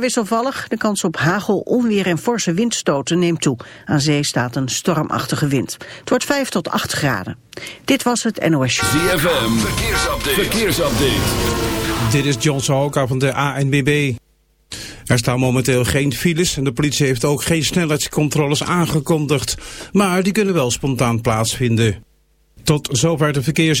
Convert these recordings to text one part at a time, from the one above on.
Wisselvallig, de kans op hagel, onweer en forse windstoten neemt toe. Aan zee staat een stormachtige wind. Het wordt 5 tot 8 graden. Dit was het NOS Show. ZFM, verkeersupdate. verkeersupdate. Dit is John Sahoka van de ANBB. Er staan momenteel geen files en de politie heeft ook geen snelheidscontroles aangekondigd. Maar die kunnen wel spontaan plaatsvinden. Tot zover de verkeers...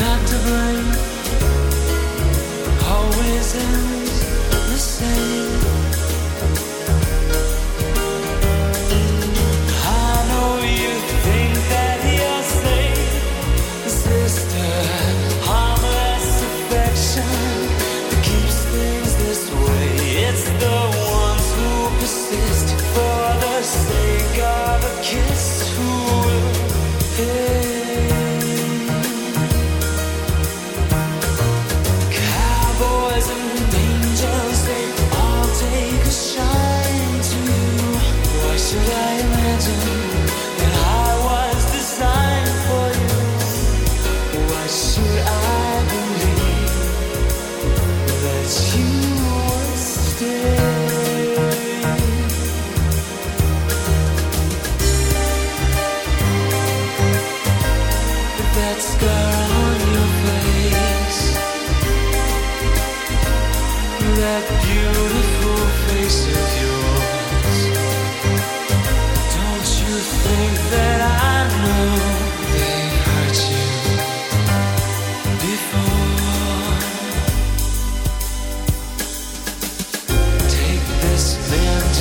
not to blame. Always ends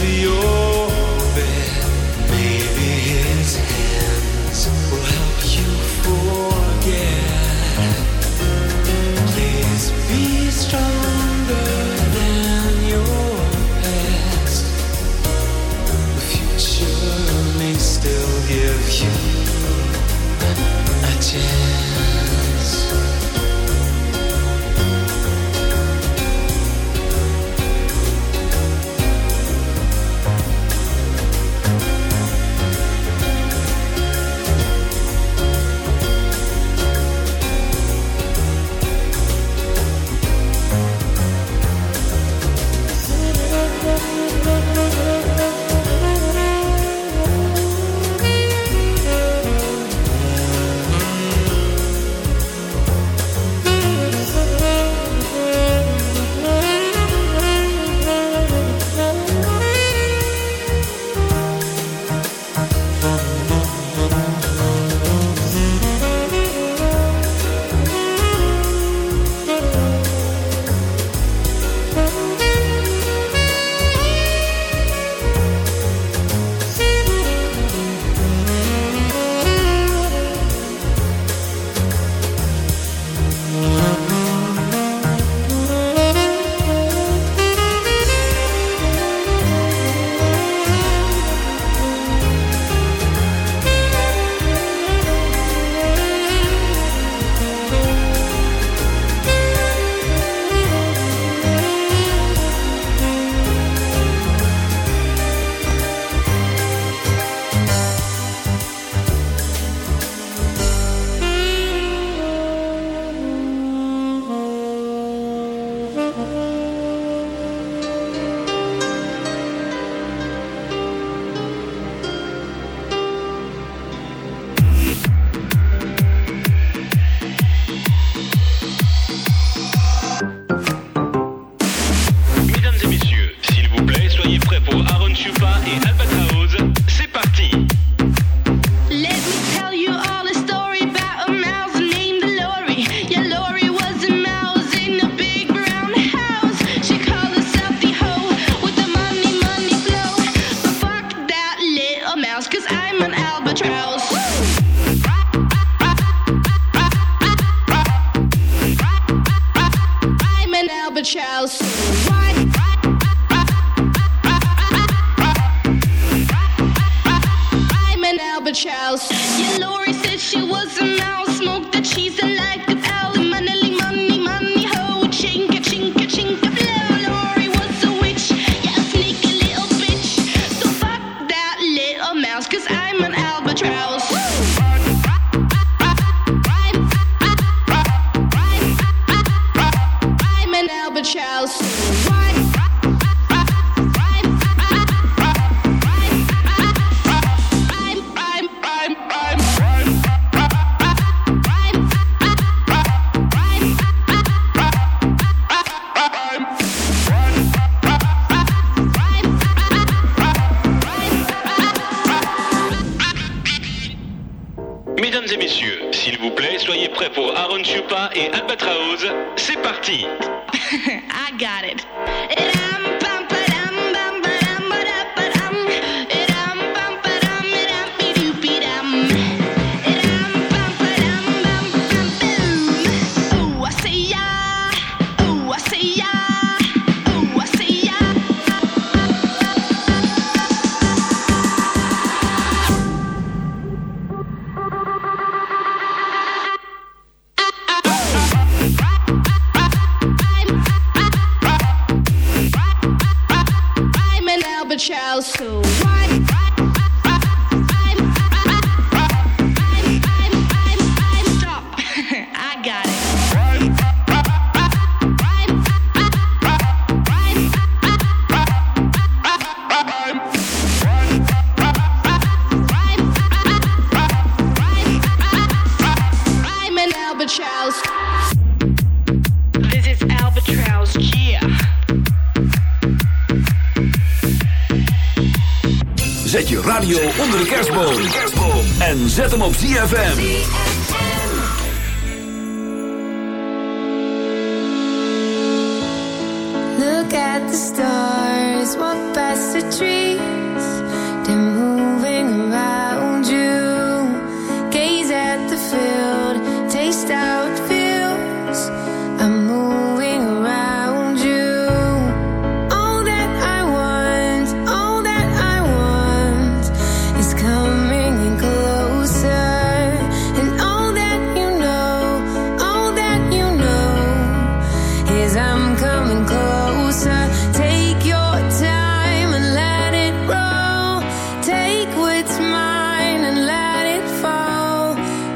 the got it. En zet hem op ZFM.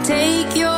take your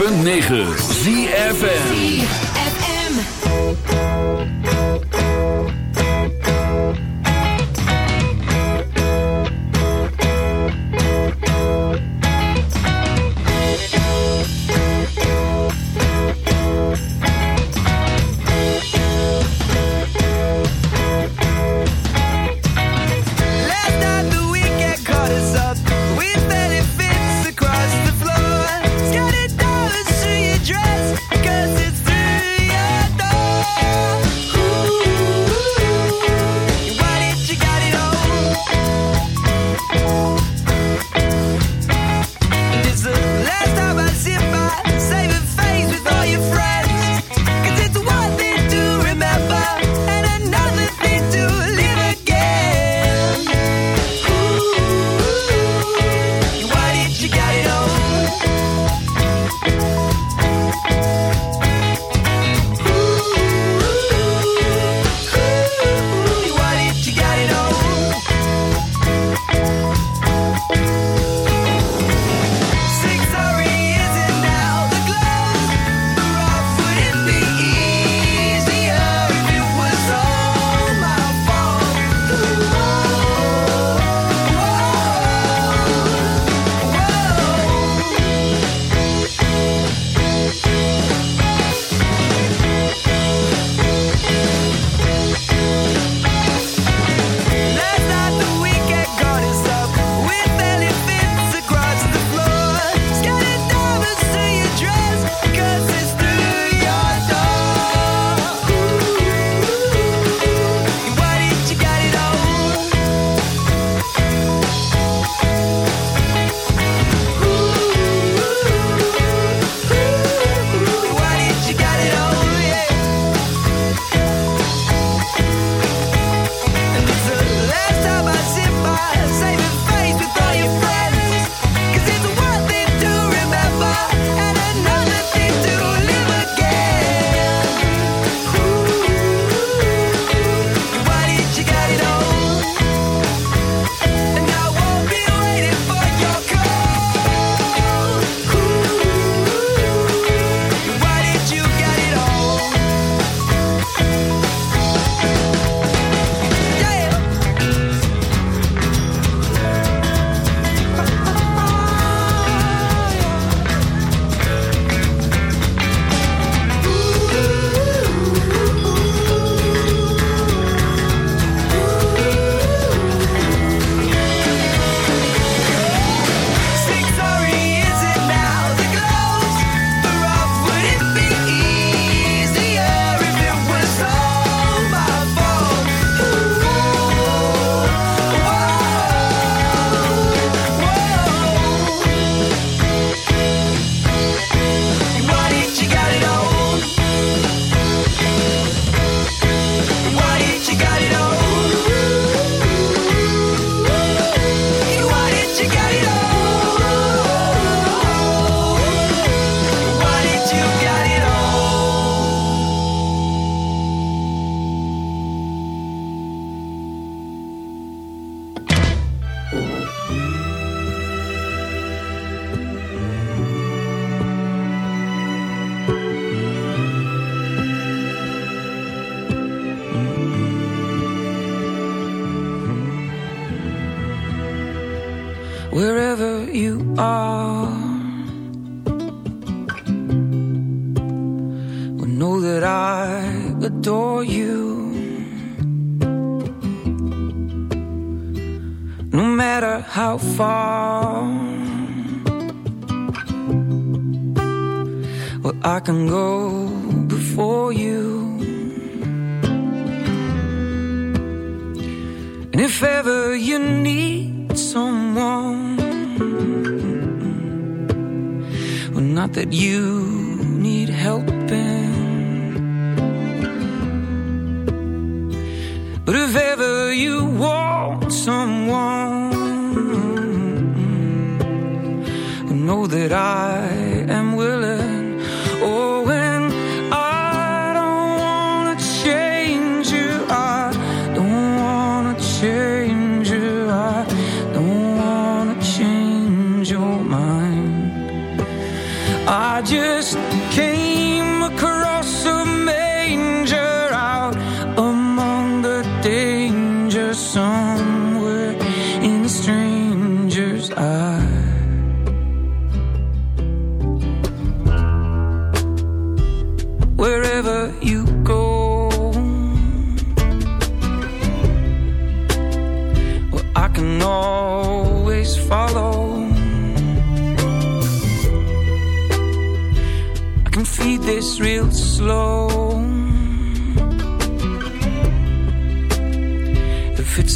106.9 ZFN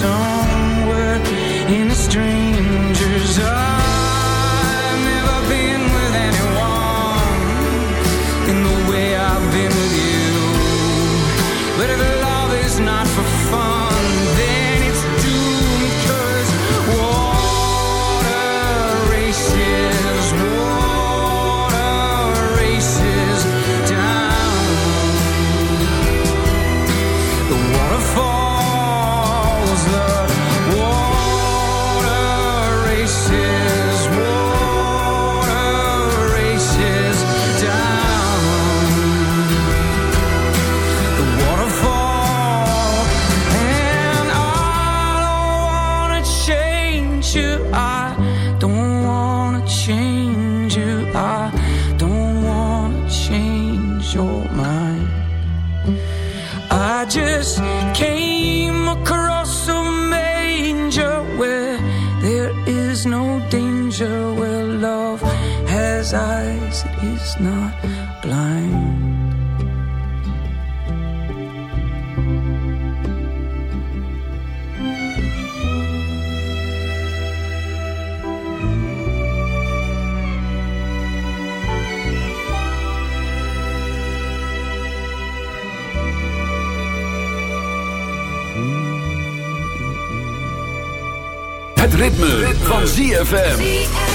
somewhere in a stranger's eyes. ritme, van ZFM.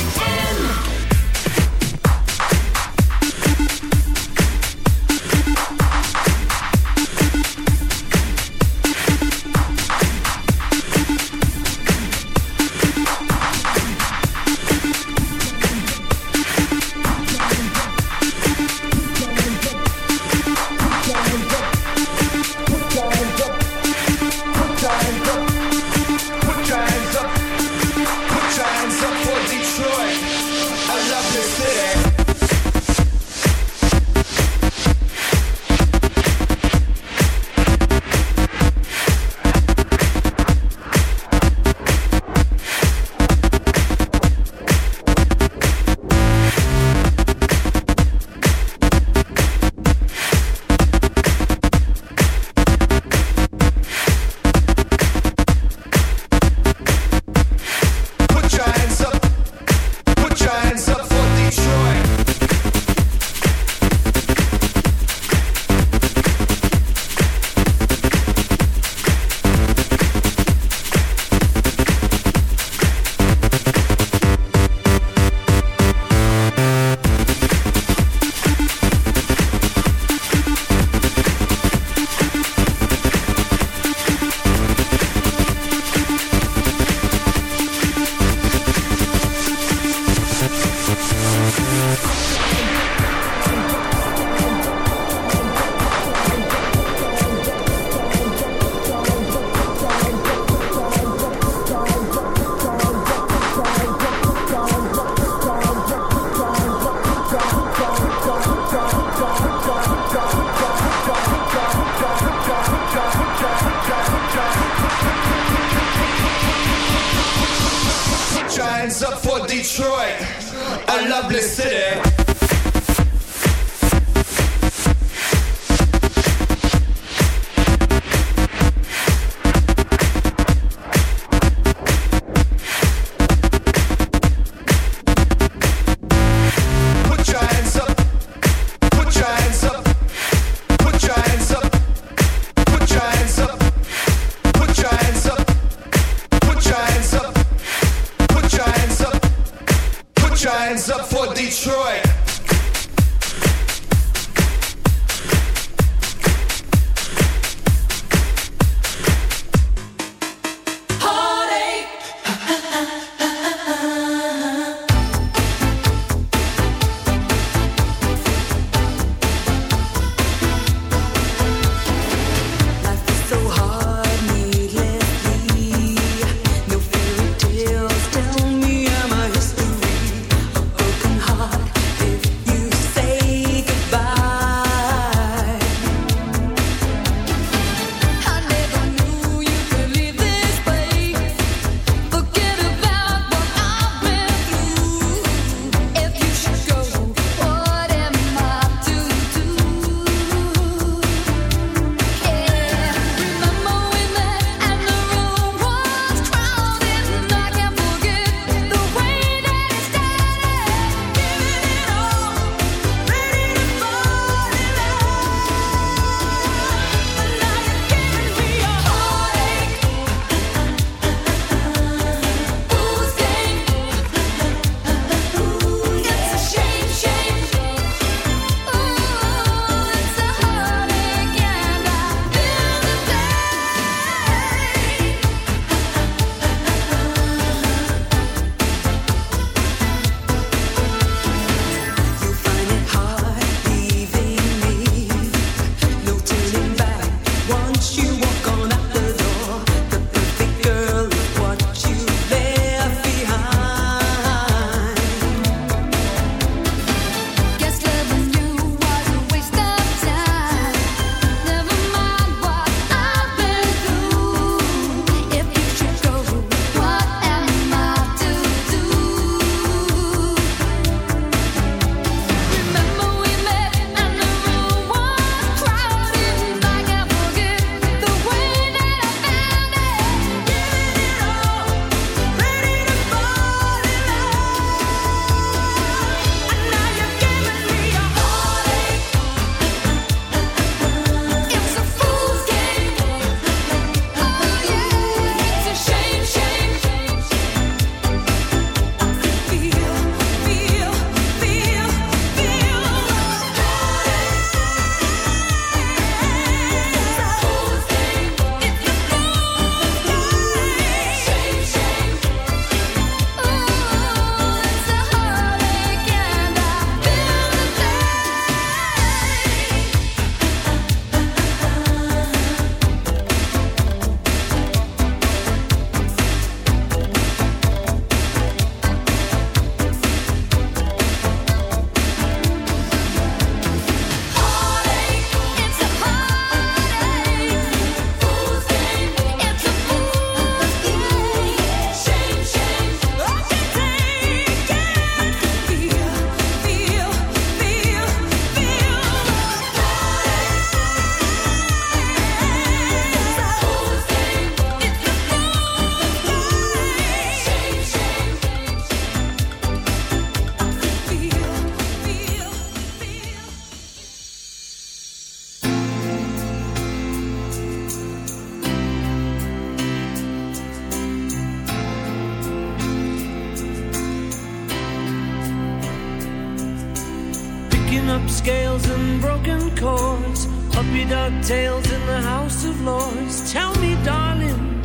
tales in the House of Lords. Tell me, darling,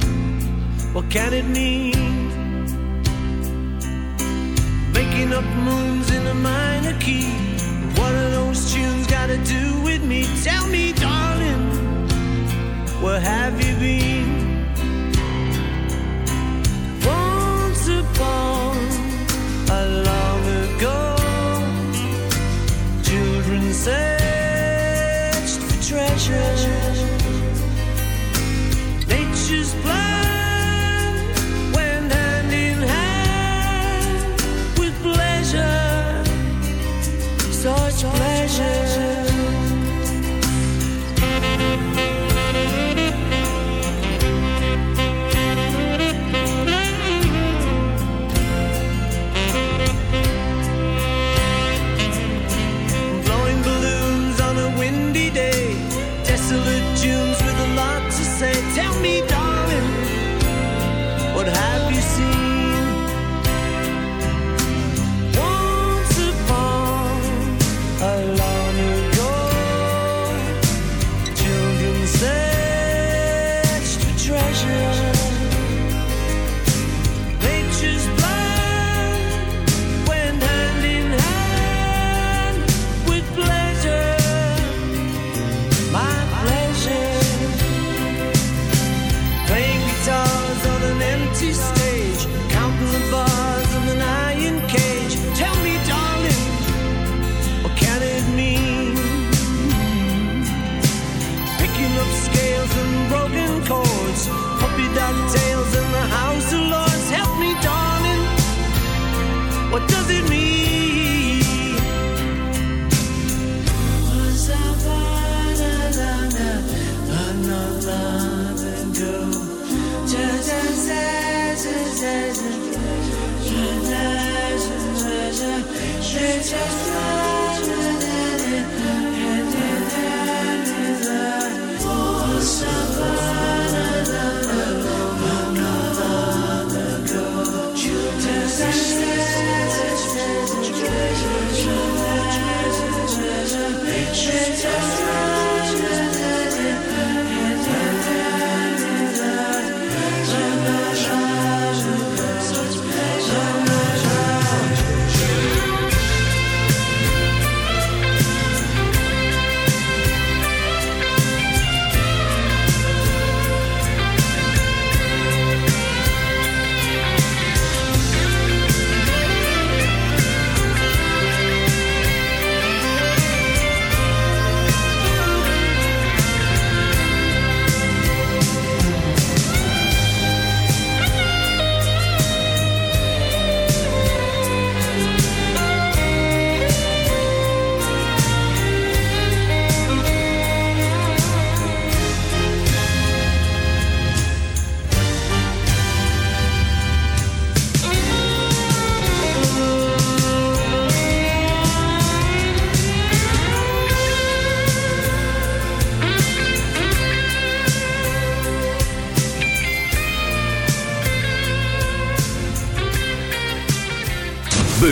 what can it mean? Making up moons in a minor key. What are those tunes got to do with me? Tell me, darling, where have you been?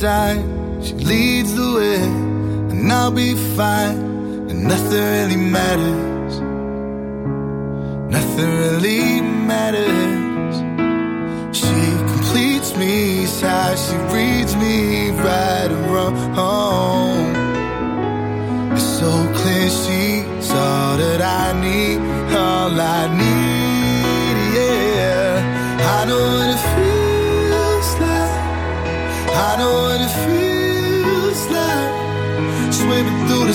Sign, she leads the way, and I'll be fine, and nothing really matters. Nothing really matters. She completes me, how she reads me right and wrong. It's so clear she's all that I need, all I need, yeah. I know what it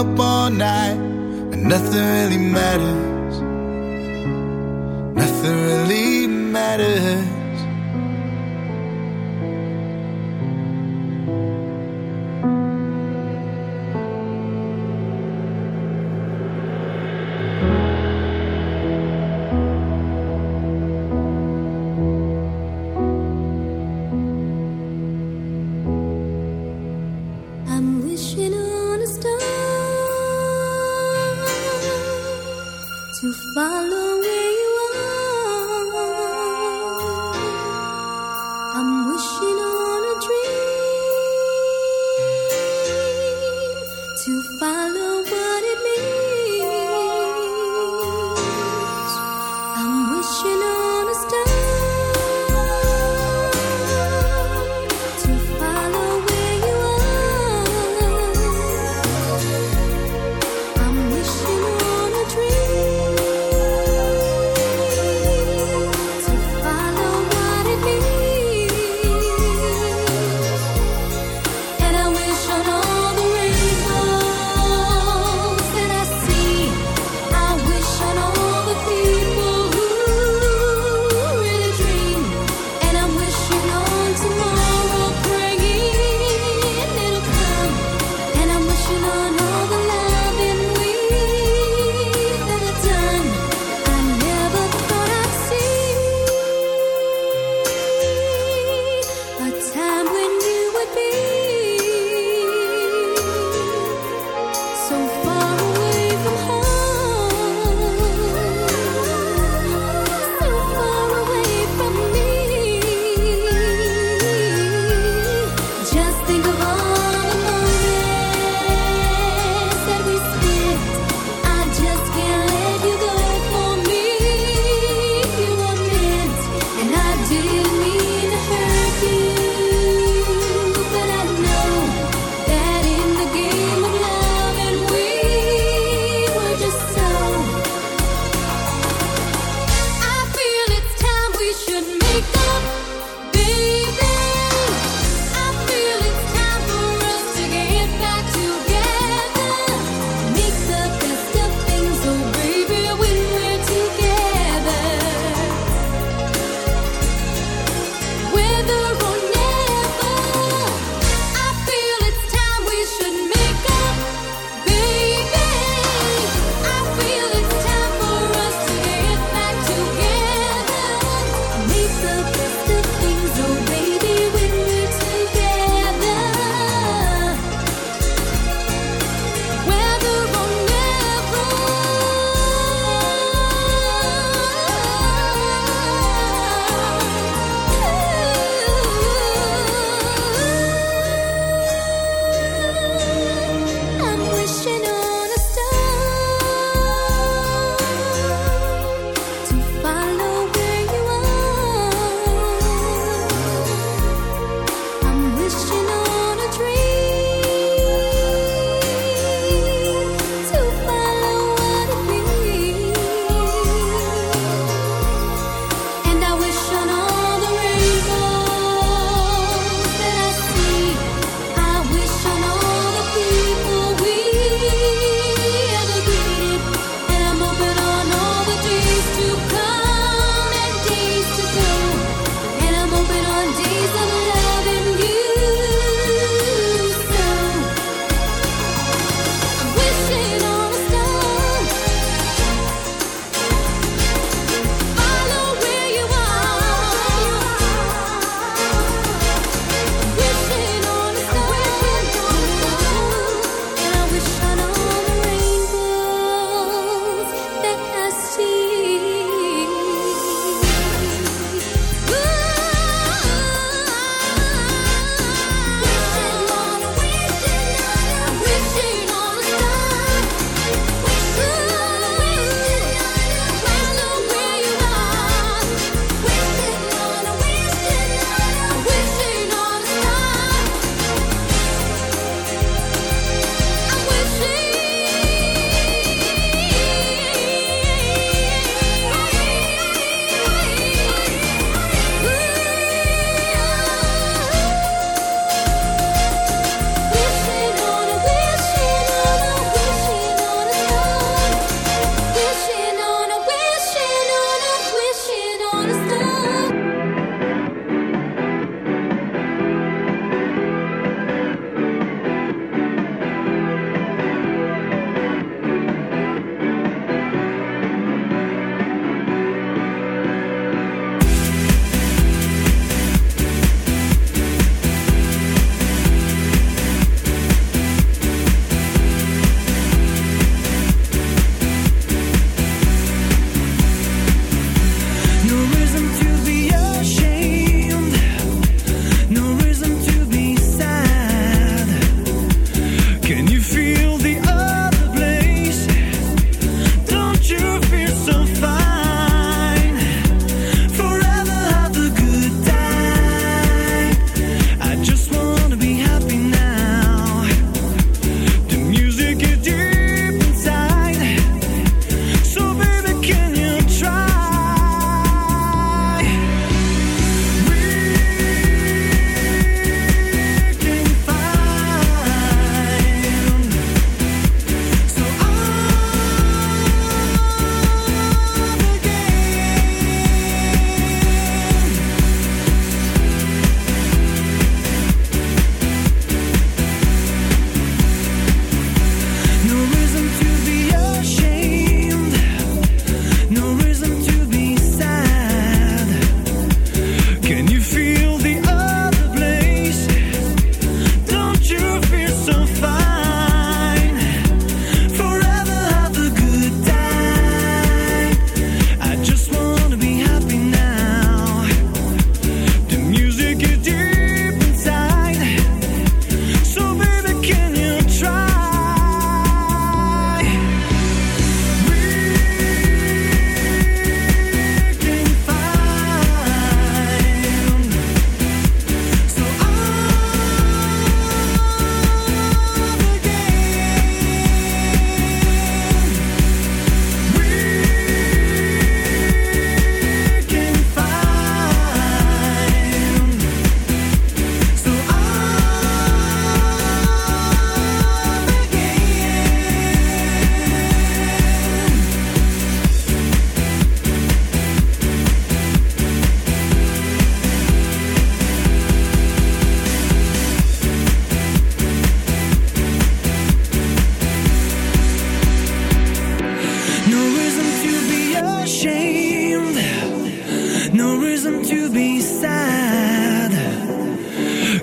Up all night, and nothing really matters. Follow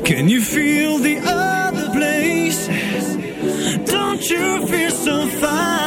Can you feel the other places? Don't you feel so fine?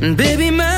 Baby, my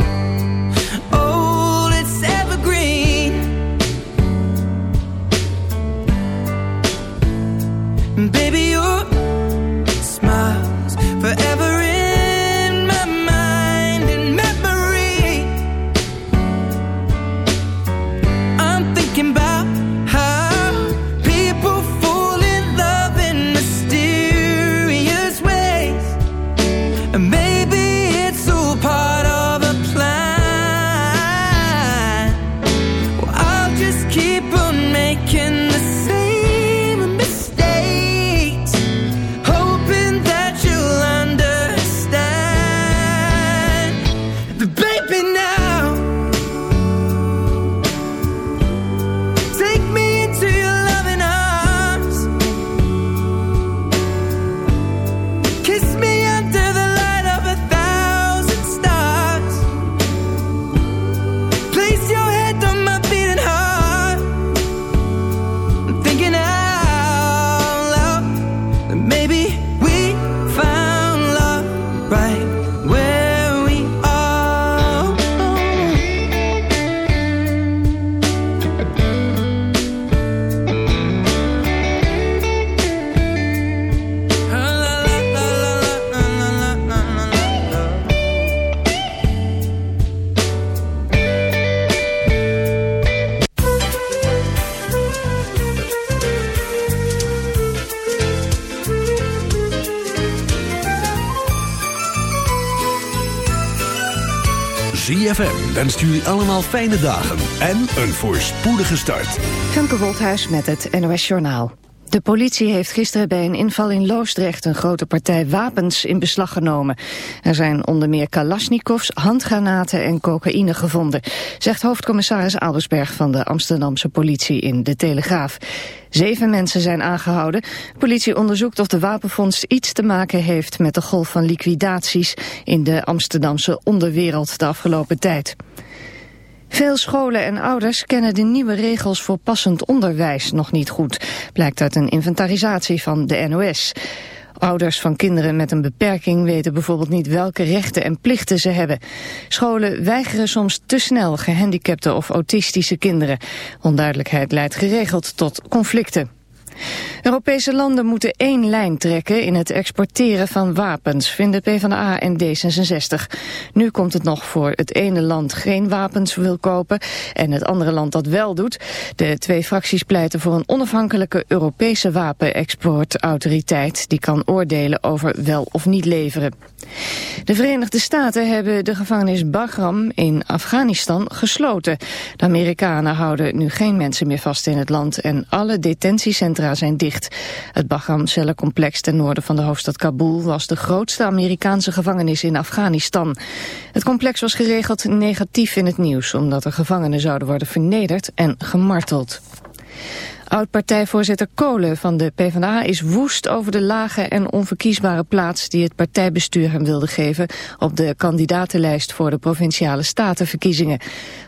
ZFM wenst jullie allemaal fijne dagen en een voorspoedige start. Femke Wolthuis met het NOS Journaal. De politie heeft gisteren bij een inval in Loosdrecht een grote partij wapens in beslag genomen. Er zijn onder meer kalasjnikovs, handgranaten en cocaïne gevonden, zegt hoofdcommissaris Albersberg van de Amsterdamse politie in De Telegraaf. Zeven mensen zijn aangehouden. Politie onderzoekt of de wapenfonds iets te maken heeft met de golf van liquidaties in de Amsterdamse onderwereld de afgelopen tijd. Veel scholen en ouders kennen de nieuwe regels voor passend onderwijs nog niet goed, blijkt uit een inventarisatie van de NOS. Ouders van kinderen met een beperking weten bijvoorbeeld niet welke rechten en plichten ze hebben. Scholen weigeren soms te snel gehandicapte of autistische kinderen. Onduidelijkheid leidt geregeld tot conflicten. Europese landen moeten één lijn trekken in het exporteren van wapens, vinden PvdA en D66. Nu komt het nog voor het ene land geen wapens wil kopen en het andere land dat wel doet. De twee fracties pleiten voor een onafhankelijke Europese wapenexportautoriteit die kan oordelen over wel of niet leveren. De Verenigde Staten hebben de gevangenis Bagram in Afghanistan gesloten. De Amerikanen houden nu geen mensen meer vast in het land en alle detentiecentra zijn dicht. Het Bagram-cellencomplex ten noorden van de hoofdstad Kabul was de grootste Amerikaanse gevangenis in Afghanistan. Het complex was geregeld negatief in het nieuws omdat er gevangenen zouden worden vernederd en gemarteld. Oud-partijvoorzitter Kolen van de PvdA is woest over de lage en onverkiesbare plaats die het partijbestuur hem wilde geven op de kandidatenlijst voor de provinciale statenverkiezingen.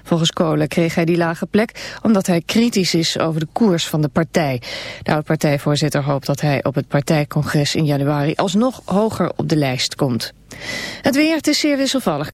Volgens Kolen kreeg hij die lage plek omdat hij kritisch is over de koers van de partij. De oud-partijvoorzitter hoopt dat hij op het partijcongres in januari alsnog hoger op de lijst komt. Het weer, is zeer wisselvallig.